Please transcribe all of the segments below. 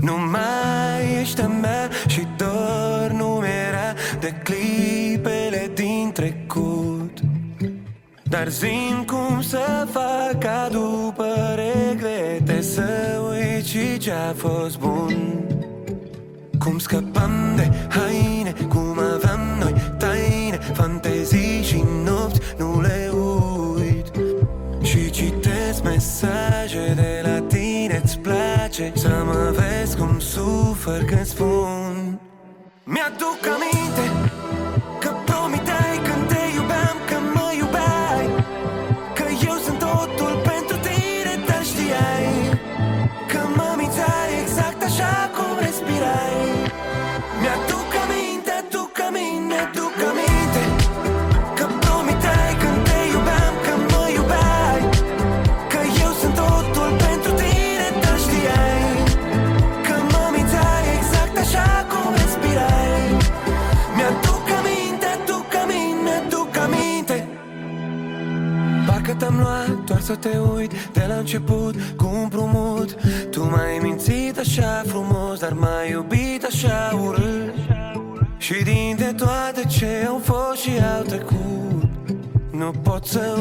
Nu mai ești a mea și doar nu era de clipele din trecut. Dar zim cum să fac ca după regrete Să uit și ce-a fost bun. Cum scăpam de haine, cum aveam noi taine Fantezii și sufăr când spun. Mi-aduc aminte să te uit De la început cu un prumut Tu m-ai mințit așa frumos Dar m-ai iubit așa urât. Și dintre toate ce au fost și au trecut Nu pot să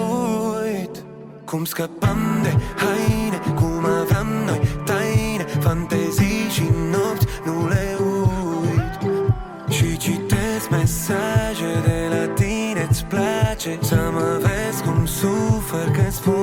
uit Cum scăpam de haine Cum aveam noi taine Fantezii și nopți Nu le uit. Și citesc mesaje de la tine Îți place să mă vezi cum sufăr când spun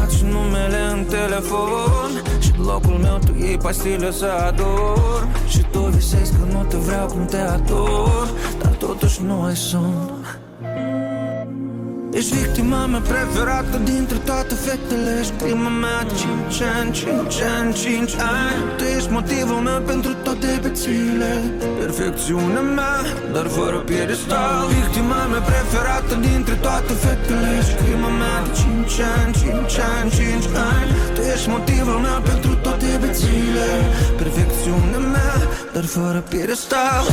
mi-ai schimbat și numele în telefon Și locul meu tu iei pastile să ador Și tu visezi că nu te vreau cum te ador Dar totuși nu ai somn Ești victima mea preferată dintre toate fetele. Ești prima mea de 5 ani, 5 ani, 5 ani. Tu ești motivul meu pentru toate bețile. Perfecțiunea mea, dar fără piedestal. Victima mea preferată dintre toate fetele. Ești prima mea de 5 ani, 5 ani, 5 ani. Tu ești motivul meu pentru toate bețile. Perfecțiunea mea, dar fără piedestal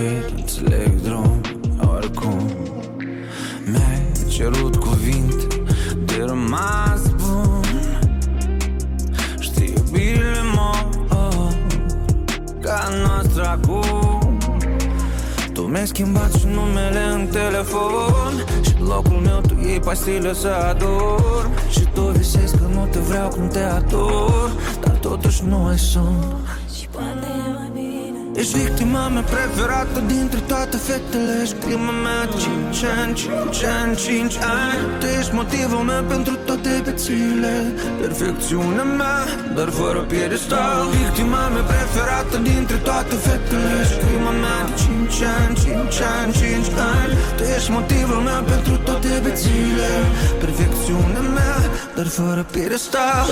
tăceri Înțeleg drum Oricum. Mi-ai cerut cuvinte De rămas bun. Știi iubirile mor Ca noastră acum. Tu mi-ai schimbat și numele în telefon. Și locul meu tu iei pastile să adorm Și tu visezi că nu te vreau cum te ador Dar totuși nu ai somn Ești victima mea preferată dintre toate fetele. Ești prima mea de 5 ani, 5 ani, 5 ani. Tu ești motivul meu pentru toate bețile. Perfecțiunea mea, dar fără piedestal. Victima mea preferată dintre toate fetele. Ești prima mea de 5 ani, 5 ani, 5 ani. Tu ești motivul meu pentru toate bețile. Perfecțiunea mea, dar fără piedestal.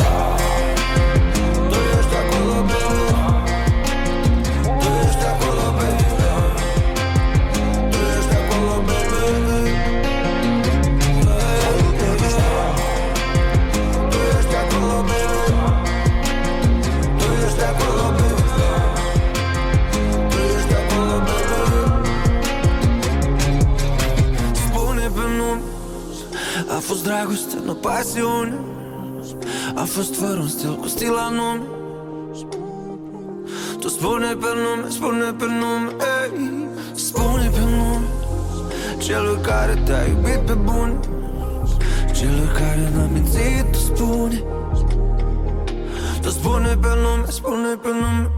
Tu ești acolo, baby dragoste, nu pasiune A fost fără un stil, cu stil anume Tu spune pe nume, spune pe nume ei. Spune pe nume Celor care te-a iubit pe bun Celor care n-a mințit, tu spune Tu spune pe nume, spune pe nume ei.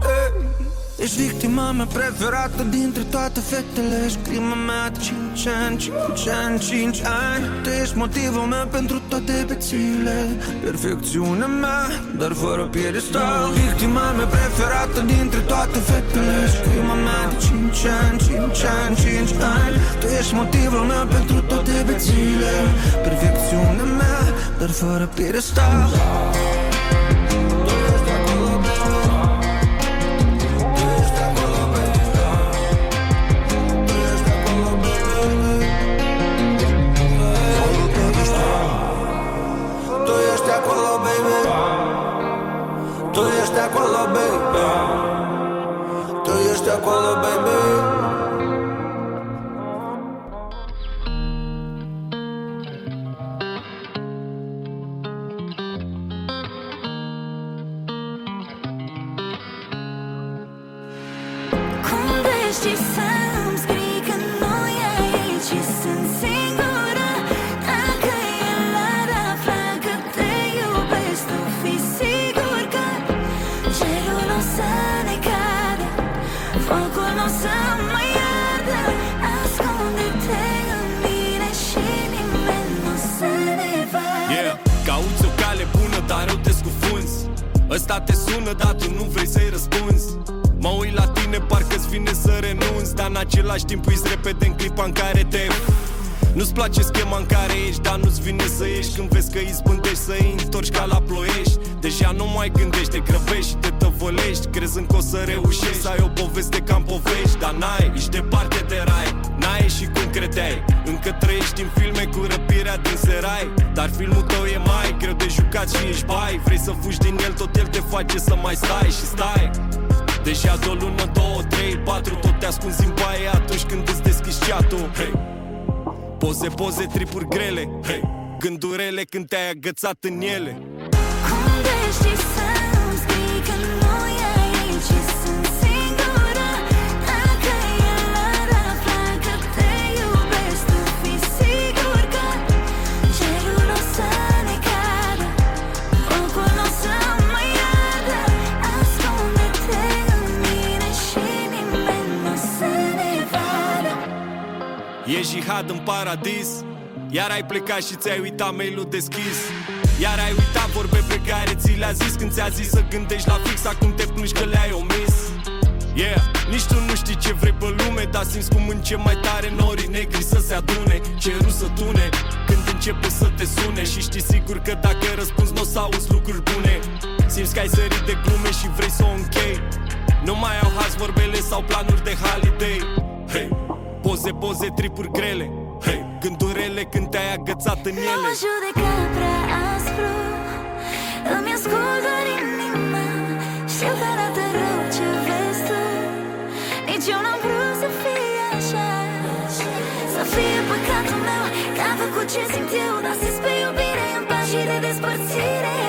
Ești victima mea preferată dintre toate fetele. Ești prima mea de 5 ani, 5 ani, 5 ani. Tu ești motivul meu pentru toate bețile Perfecțiunea mea, dar fără piedestal. Victima mea preferată dintre toate fetele. Ești prima mea de 5 ani, 5 ani, 5 ani. Tu ești motivul meu pentru toate bețile Perfecțiunea mea, dar fără piedestal Ăsta te sună, dar tu nu vrei să-i răspunzi. Mă uit la tine, parcă-ți vine să renunți Dar în același timp uiți repede în clipa în care te nu-ți place schema în care ești, dar nu-ți vine să ieși. Când vezi că izbândești să îi întorci ca la ploiești. Deja nu mai gândești, te grăbești și te tăvălești Crezând că o să reușești să ai o poveste ca în povești Dar n-ai, ești departe de rai N-ai și cum credeai. Încă trăiești în filme cu răpirea din serai. Dar filmul tău e mai greu de jucat și ești bai. Vrei să fugi din el, tot el te face să mai stai și stai. Deja de o lună, două, trei, patru Tot te ascunzi în baie atunci când îți deschizi chat-ul. Hey. Poze, poze, tripuri grele. Hey. Gândurele când te-ai agățat în ele. Cum vrei să-mi E jihad în paradis. Iar ai plecat și ți-ai uitat mail-ul deschis. Iar ai uitat vorbe pe care ți le-a zis Când ți-a zis să gândești la fix Acum te plângi că le-ai omis. Yeah, nici tu nu știi ce vrei pe lume Dar simți cum încep mai tare norii negri să se adune Cerul să tune când începe să te sune Și știi sigur că dacă răspunzi n-o să auzi lucruri bune. Simți că ai sărit de glume și vrei să o închei. Nu mai au haz vorbele sau planuri de holiday. Hey, poze, poze, tripuri grele. Hey, gândurele când te-ai agățat în Nu ele mă judeca prea aspru Îmi ascult doar inima Știu că arată rău ce vezi tu. Nici eu n-am vrut să fie așa Să fie păcatul meu Că am făcut ce simt eu Dar să pe iubire în pași și de despărțire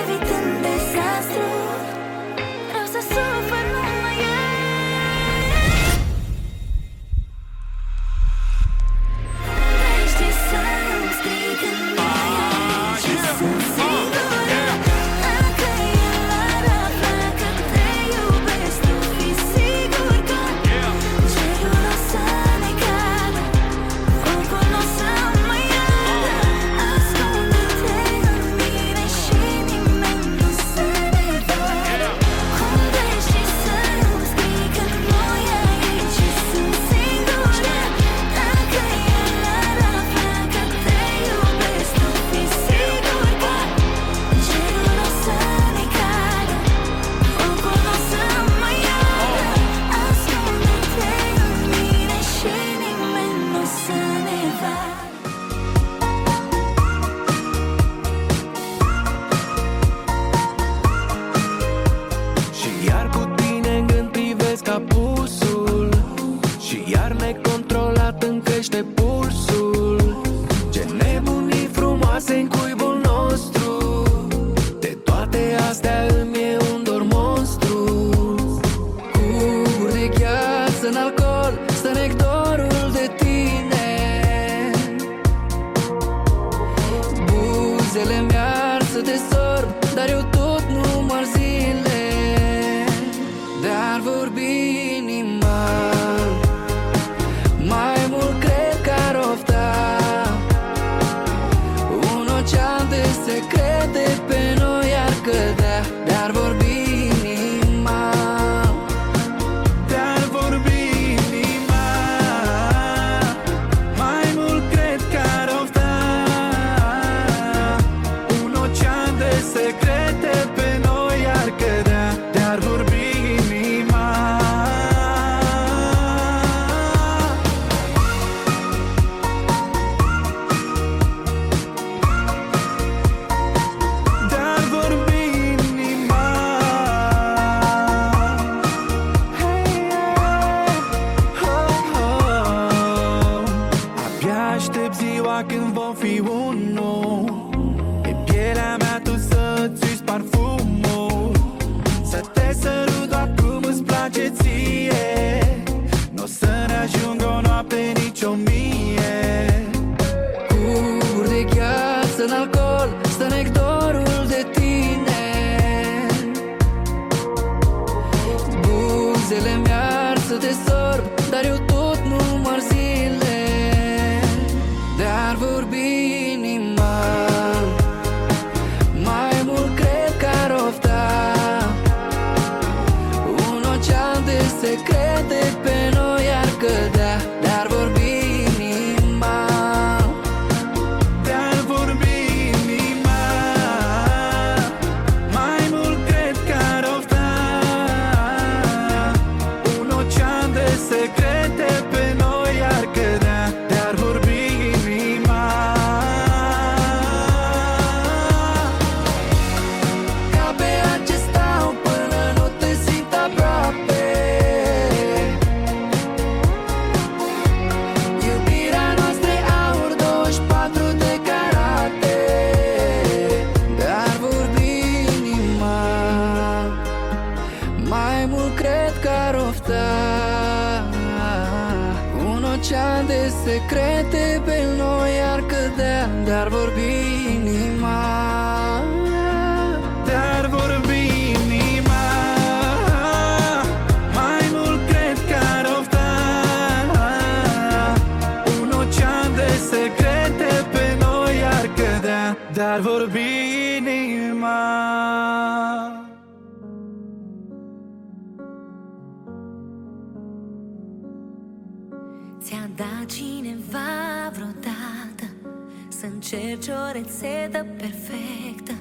rețetă perfectă.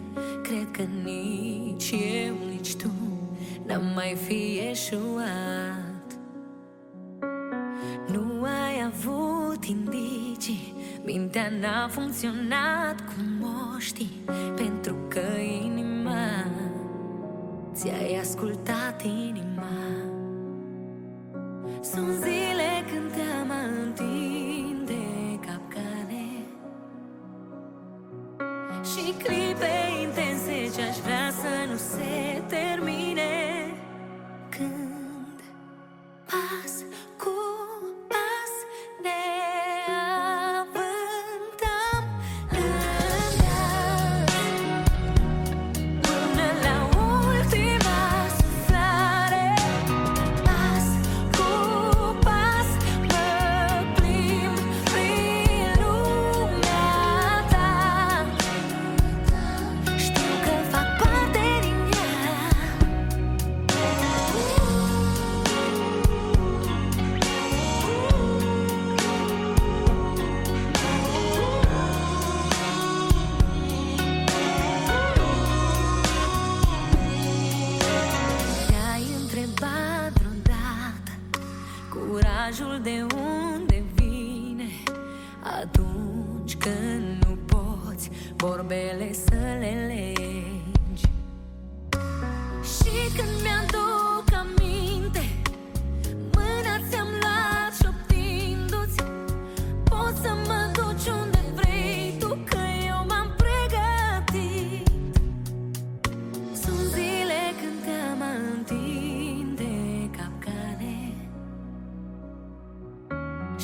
Cred că nici eu, nici tu N-am mai fi eșuat. Nu ai avut indicii Mintea n-a funcționat cum moști Pentru că inima Ți-ai ascultat inima. Sunt zi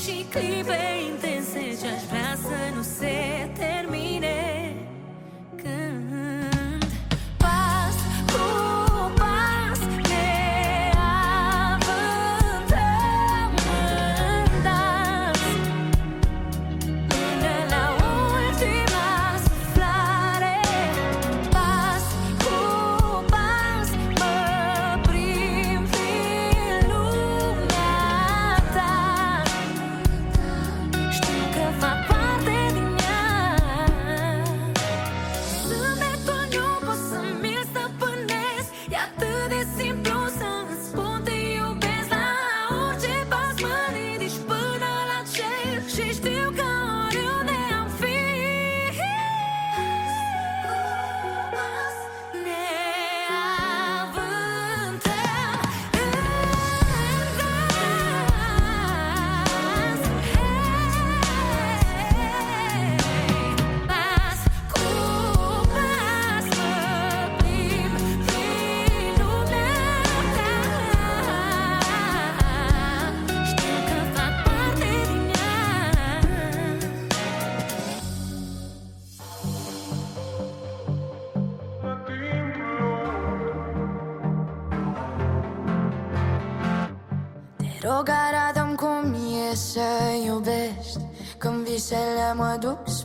și clipe intense ce-aș no ser.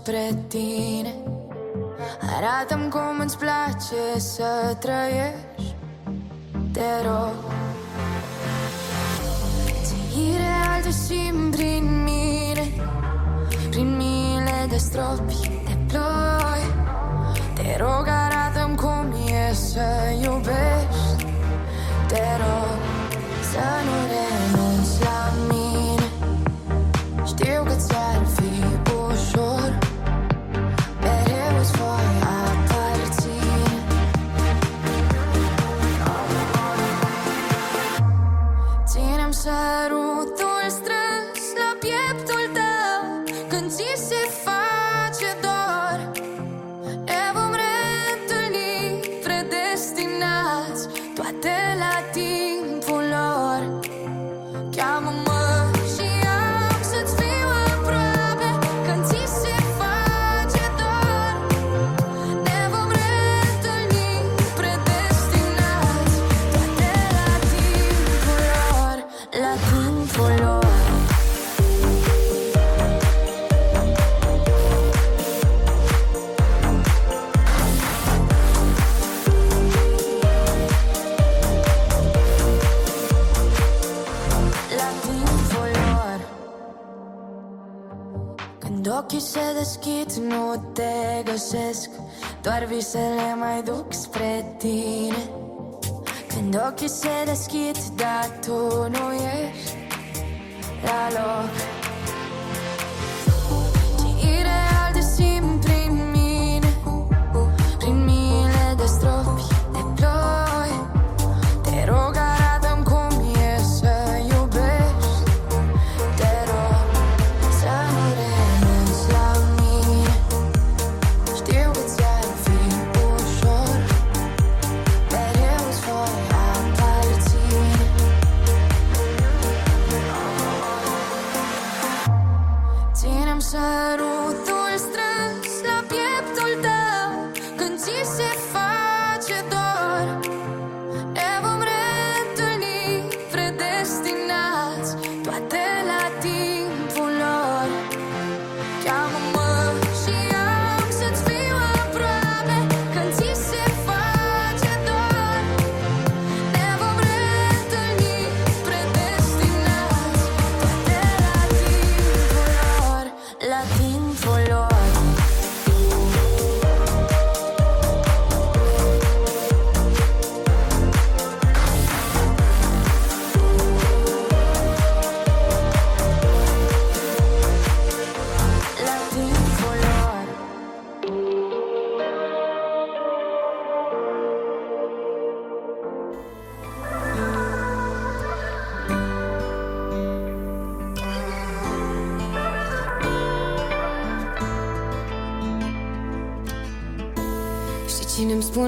Spre tine. Arată-mi cum îți place să trăiești. Te rog. Ții real de simt prin mine. Prin mile de stropi de ploi. Te rog arată-mi cum e să iubești. Te rog să nu ochii se deschid, nu te găsesc. Doar visele mai duc spre tine. Când ochii se deschid, dar tu nu ești la loc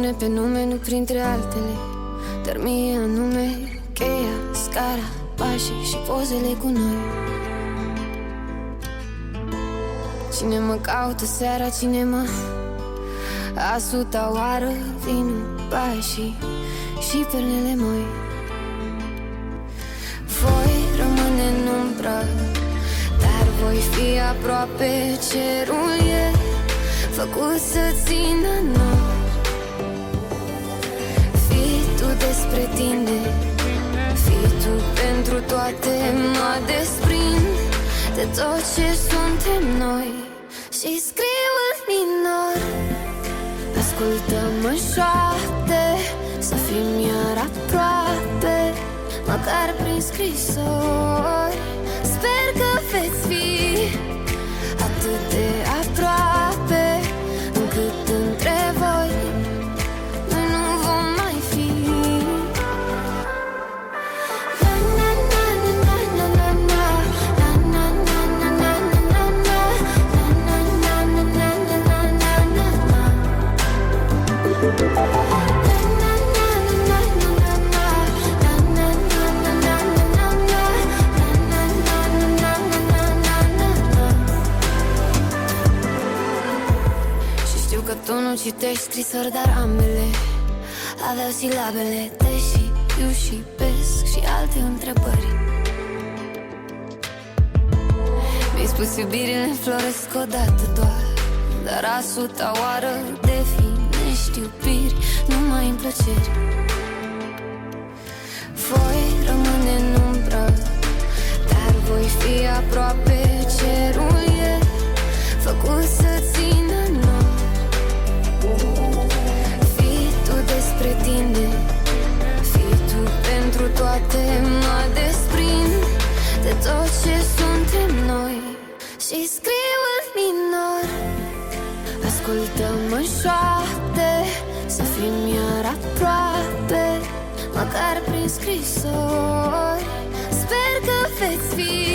spune pe nume, nu printre altele. Dar mie anume cheia, scara, pașii și pozele cu noi. Cine mă caută seara, cine mă A suta oară, vinul, pașii și pernele moi. Voi rămâne în umbră Dar voi fi aproape cerul e Făcut să țină noi despre tine. Fii tu pentru toate Mă desprind de tot ce suntem noi. Și scriu în minor Ascultă-mă în șoapte Să fim iar aproape Măcar prin scrisori. Sper că veți fi Atât de aproape că tu nu citești scrisori, dar ambele. Aveau silabele, deși, iu și pesc și alte întrebări. Spus iubirile înfloresc odată doar Dar a suta oară definești iubiri Numai în plăceri Voi rămâne în umbră Dar voi fi aproape Cerul e. Făcut să toate Mă desprind de tot ce suntem noi. Și scriu în minor Ascultă-mă în șoapte Să fim iar aproape Măcar prin scrisori. Sper că veți fi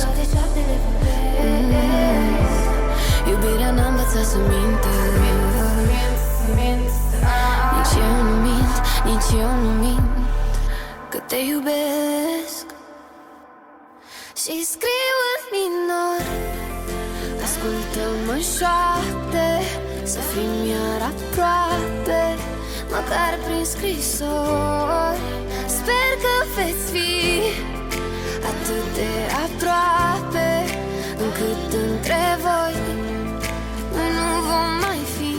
toate șoaptele vorbesc. Mm. Iubirea n-a învățat să mintă Nici eu nu mint, nici eu nu mint Că te iubesc. Și scriu în minor Ascultă-mă în șoapte Să fim iar aproape Măcar prin scrisori. Sper că veți fi Atât de aproape Încât între voi Noi nu vom mai fi.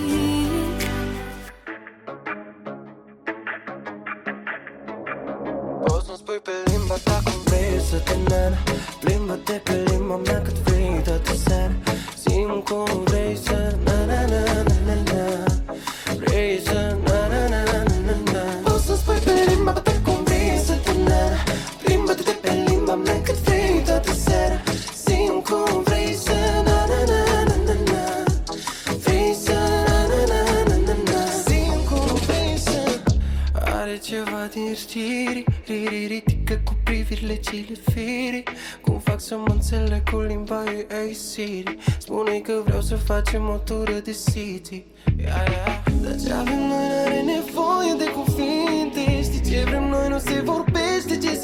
Poți să-mi spui pe limba ta cum vrei să te privirile ce le feri Cum fac să mă înțeleg cu limba ei Ei Siri spune că vreau să facem o tură de city. Yeah, yeah. Dar ce avem noi n-are nevoie de cuvinte. Știi ce vrem noi? Nu se vorbește. Ce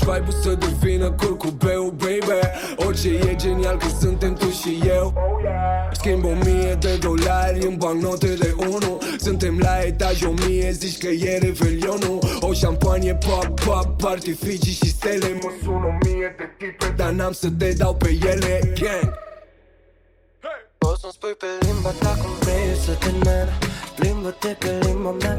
Îmi faci vibe să devină curcubeu, baby. Orice e genial că suntem tu și eu. Schimb o mie de dolari în bancnote de unu Suntem la etaj o mie, zici că e revelionul. O șampanie, pop, pop, artificii și stele. Mă sun o mie de tipe, dar n-am să te dau pe ele. Gang Poți să-mi spui pe limba ta cum vrei să te nana Plimbă-te pe limba mea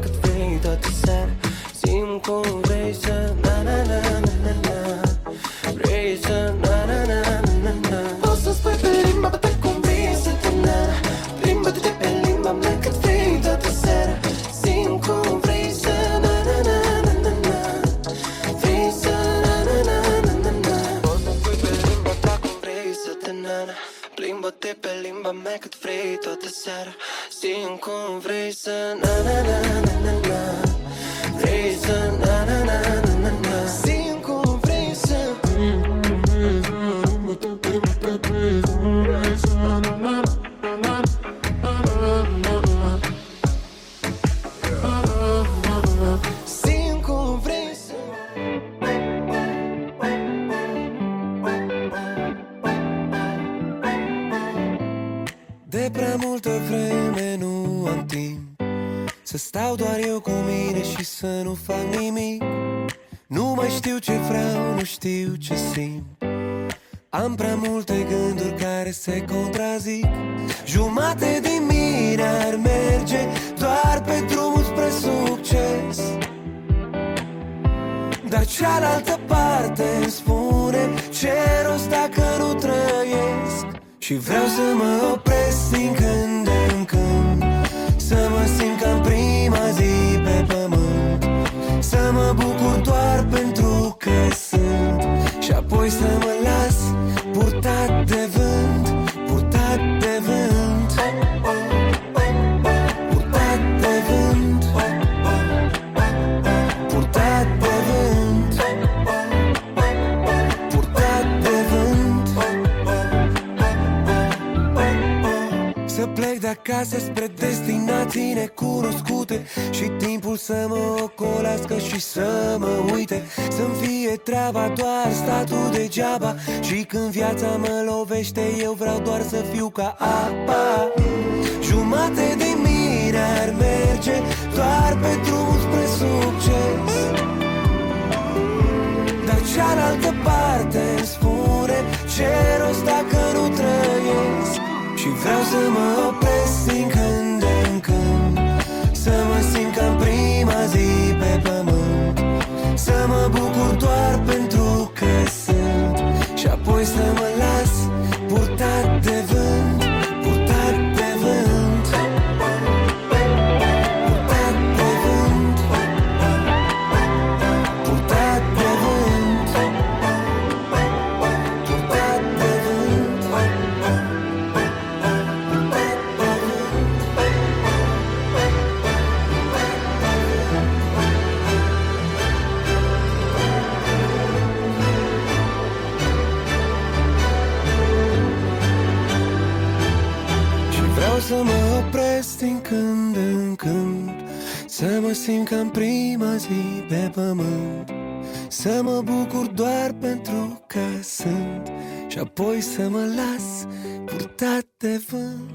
plec de acasă spre destinații necunoscute Și timpul să mă ocolească și să mă uite. Să-mi fie treaba doar statul degeaba Și când viața mă lovește eu vreau doar să fiu ca apa. Jumate din mine ar merge doar pe drumul spre succes. Dar cealaltă parte Să mă bucur doar pentru că sunt Și apoi să mă las purtat de vânt.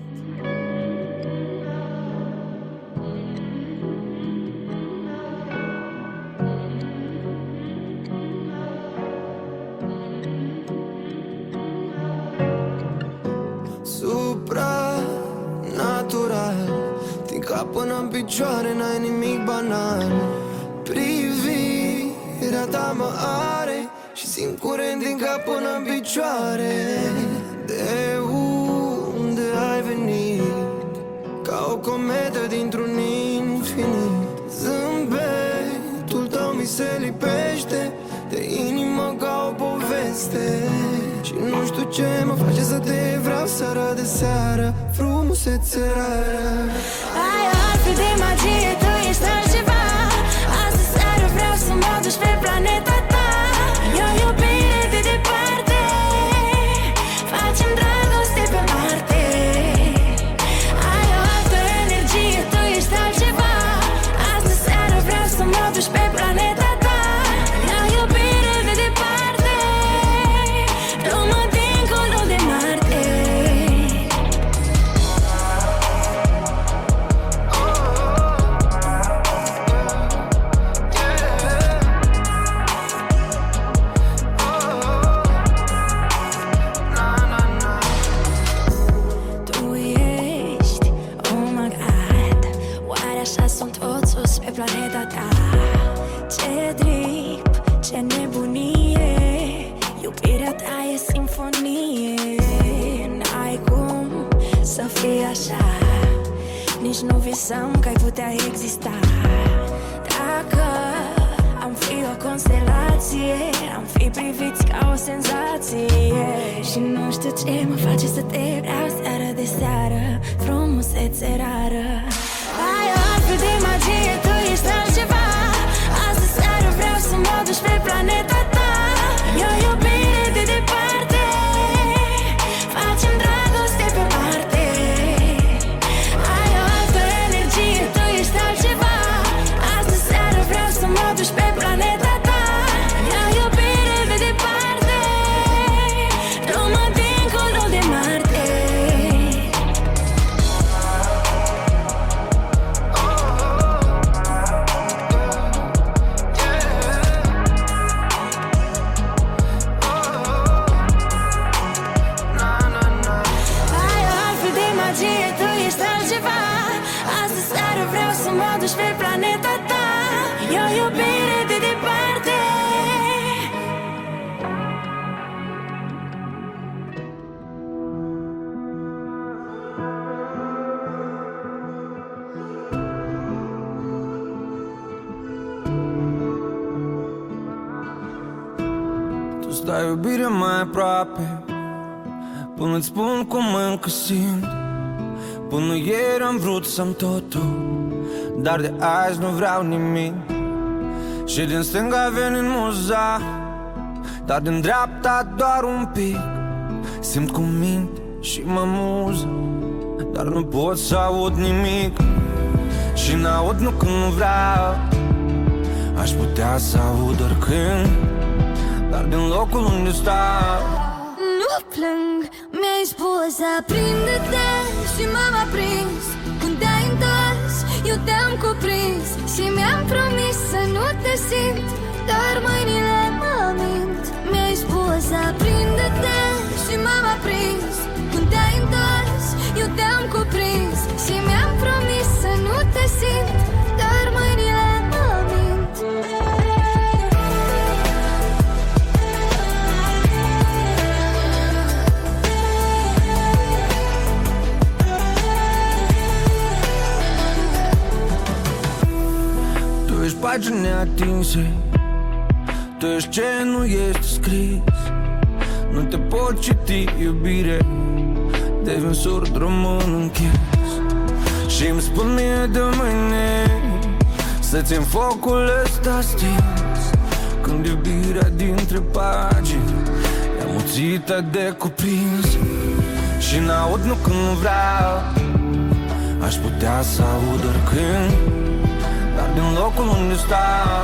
Supranatural Din cap până în picioare N-ai nimic banal Privirea ta mă are Și simt curent din cap până în picioare. De unde ai venit? Ca o cometă dintr-un infinit. Zâmbetul tău mi se lipește De inimă ca o poveste. Și nu știu ce mă face să te vreau seara de seară. Frumusețe rară Ai altfel de magie, tu visam că ai putea exista. Dacă am fi o constelație Am fi priviți ca o senzație. Și nu știu ce mă face să te vreau seară de seară Frumusețe rară am vrut să-mi totul Dar de azi nu vreau nimic. Și din stânga veni în muza Dar din dreapta doar un pic. Simt cum mint și mă muză Dar nu pot să aud nimic. Și n-aud nu când nu vreau Aș putea să aud oricând. Dar din locul unde stau Nu plâng, mi-ai spus aprinde-te și m-am aprins. Când te-ai întors, eu te-am cuprins Și mi-am promis să nu te simt Dar mâinile mă mint. Mi-ai spus aprinde-te și m-am aprins. Când te-ai întors, pagini neatinse Tu ești ce nu este scris Nu te pot citi, iubire Devin surd, rămân închis. Și îmi spun mie de mâine Să țin focul ăsta stins. Când iubirea dintre pagini E amuțită de cuprins. Și n-aud nu când vreau Aș putea să aud oricând. Dar din locul unde stau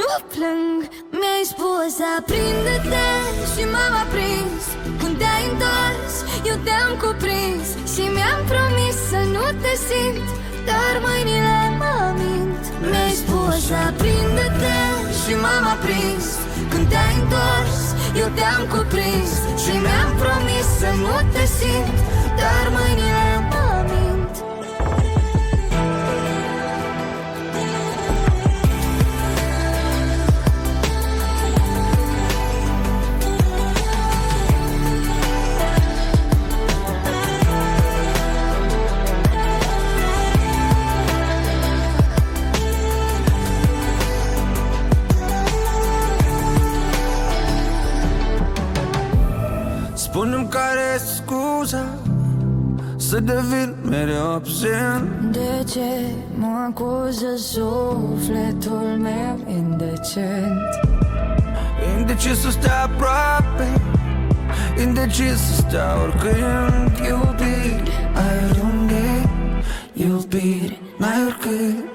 Nu plâng, mi-ai spus aprinde-te și m-am aprins. Când te-ai întors, eu te-am cuprins Și mi-am promis să nu te simt Dar mâinile mă mint. Mi-ai spus aprinde-te Și m-am aprins. Când te-ai întors, eu te-am cuprins Și mi-am promis să nu te simt Dar mâinile mă devin mereu absent. De ce mă acuză sufletul meu indecent? Indecis să stea aproape Indecis să stea oricând. Iubiri, ai oriunde Iubiri, n-ai oricât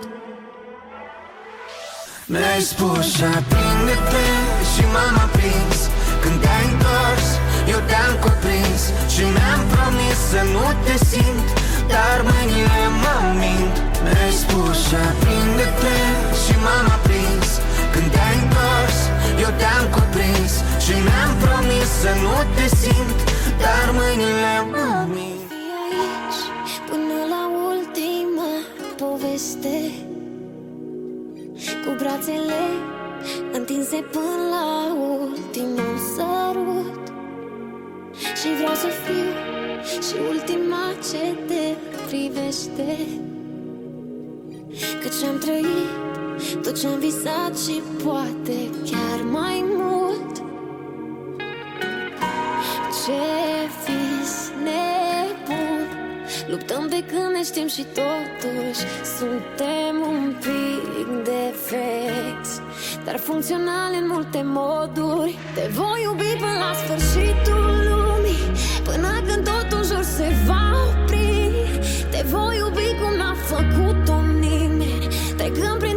Mi-ai spus și aprinde-te Și m-am aprins. Când te-ai întors Eu te-am cuprins Și mi-am promis să nu te simt Dar mâinile mă mint. Mi-ai spus și aprinde-te Și m-am aprins. Când te-ai întors Eu te-am cuprins Și mi-am promis să nu te simt Dar mâinile mă mint. Fii aici până la ultima poveste. Cu brațele întinse până la ultimul sărut Și vreau să fiu și ultima ce te privește. Căci am trăit tot ce-am visat și poate chiar mai mult. Ce vis nebun. Luptăm de când ne știm și totuși Suntem un pic defecți. Dar funcționale în multe moduri Te voi iubi până la sfârșitul lumii Până când totul în jur se va opri. Te voi iubi cum n-a făcut-o nimeni. Trecând prin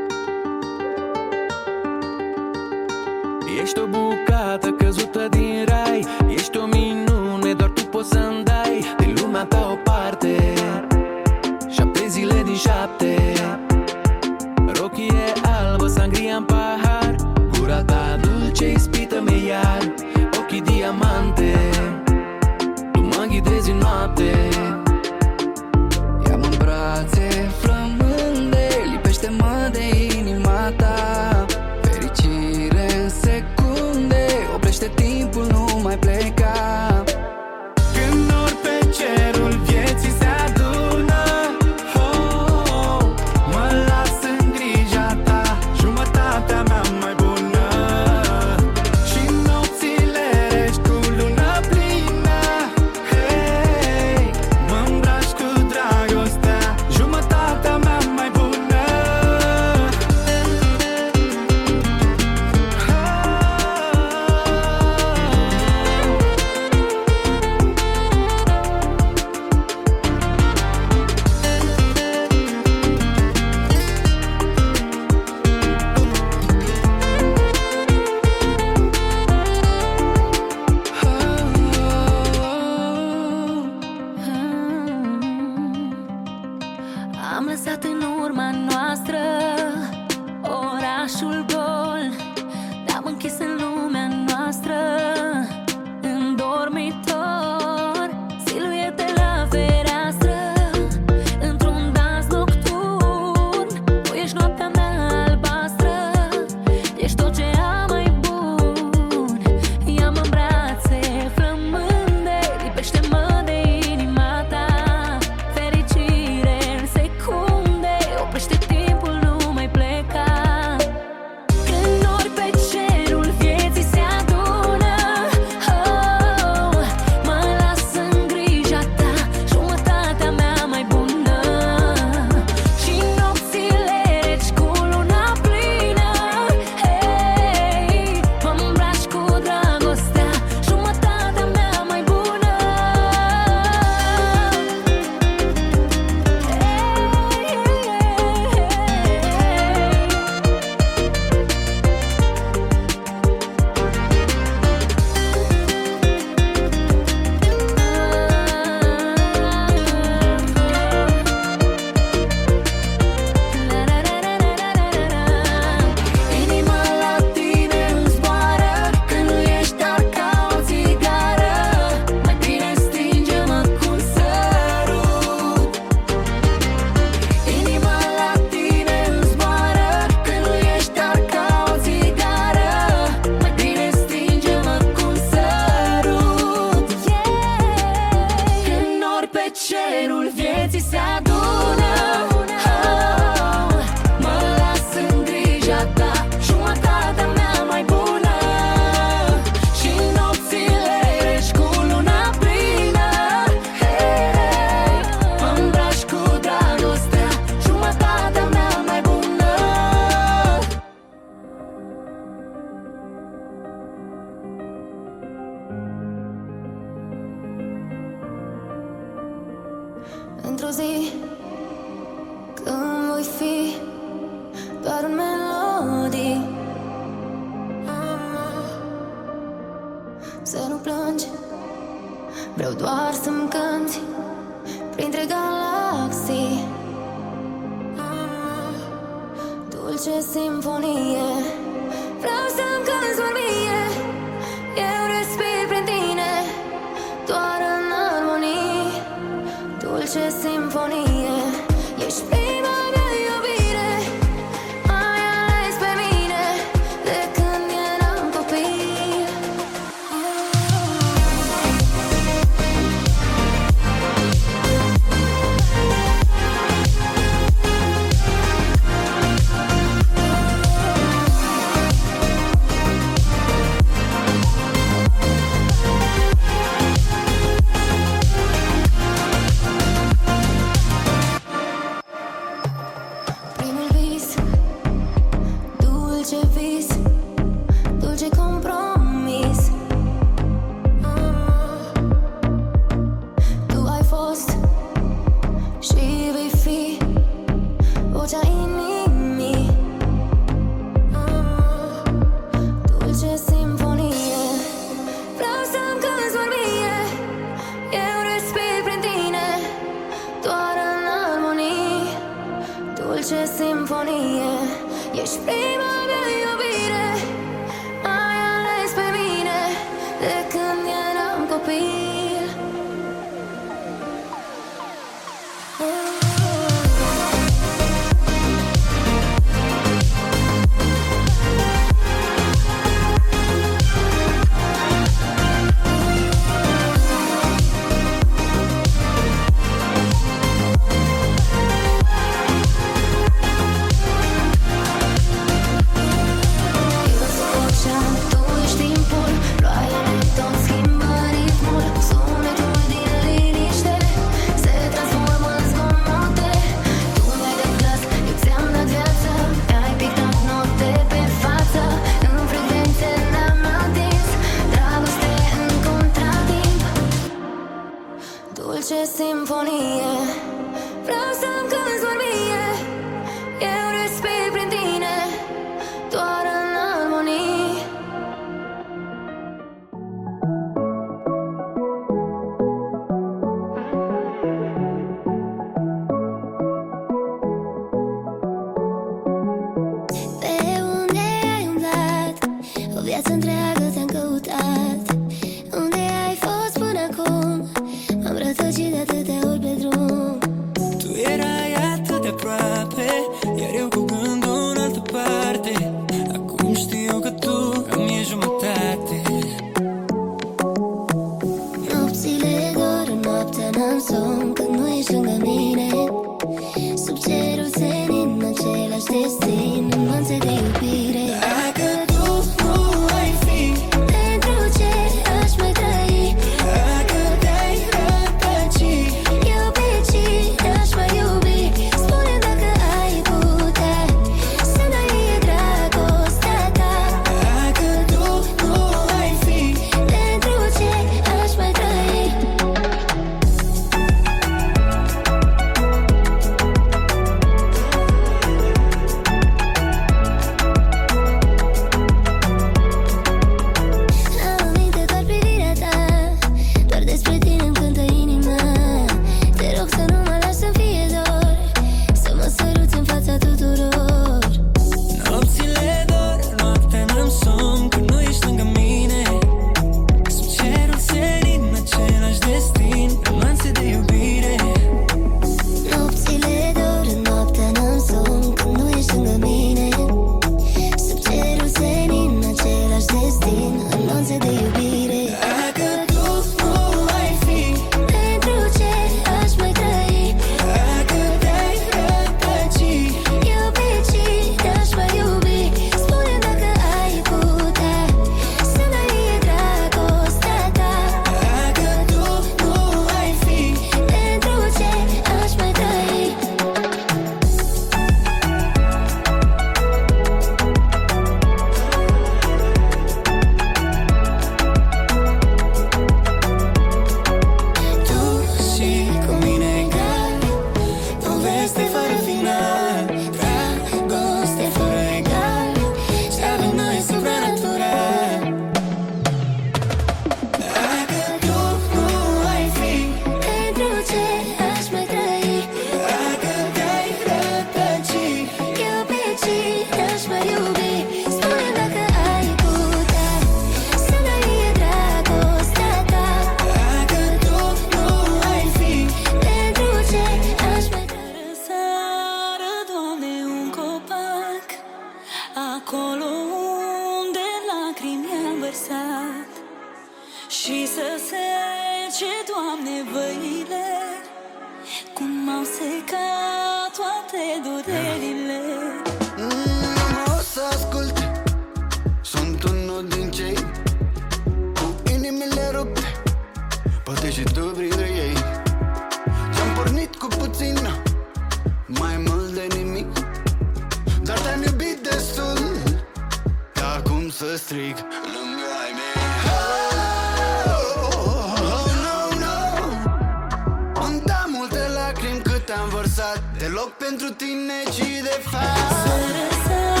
Deloc pentru tine, ci de fapt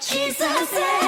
Jesus.